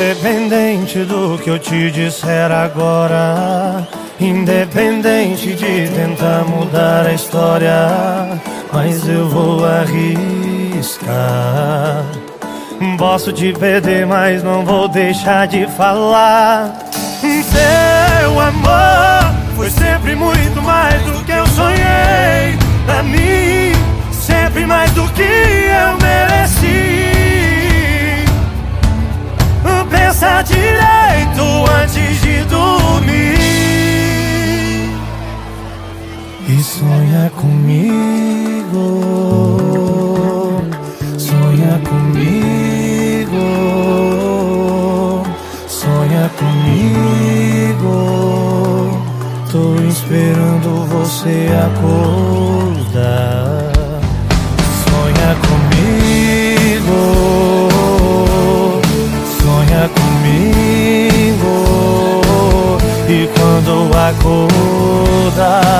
Independente do que eu te disser agora, independente de tentar mudar a história, mas eu vou arriscar. Posso te perder, mas não vou deixar de falar. Seu amor foi sempre muito mais do que eu sonhei. Pra mim, sempre mais do que sonha comigo. Sonha comigo. Sonha comigo. Tô esperando você acordar. Sonha comigo. Sonha comigo. E quando acordar,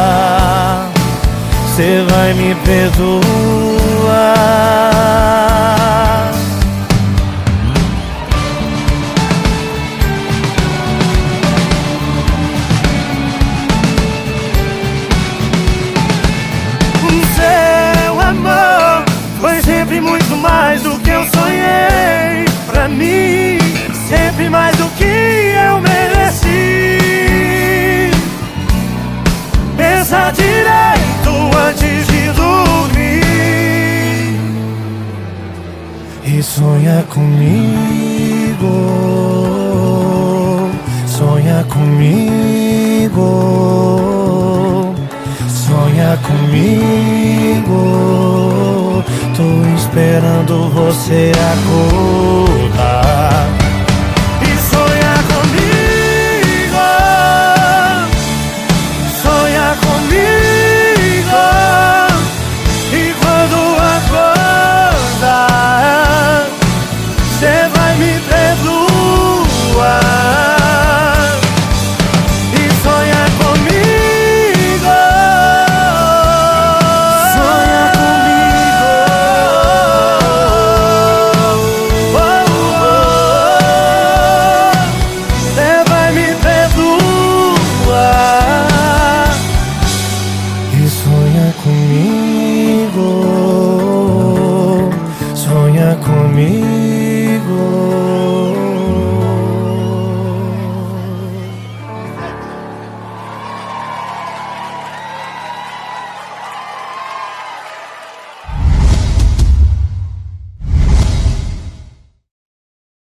você vai me perdoar. Sonha comigo. Sonha comigo. Sonha comigo. Tô esperando você acordar. Comigo. Sonha comigo.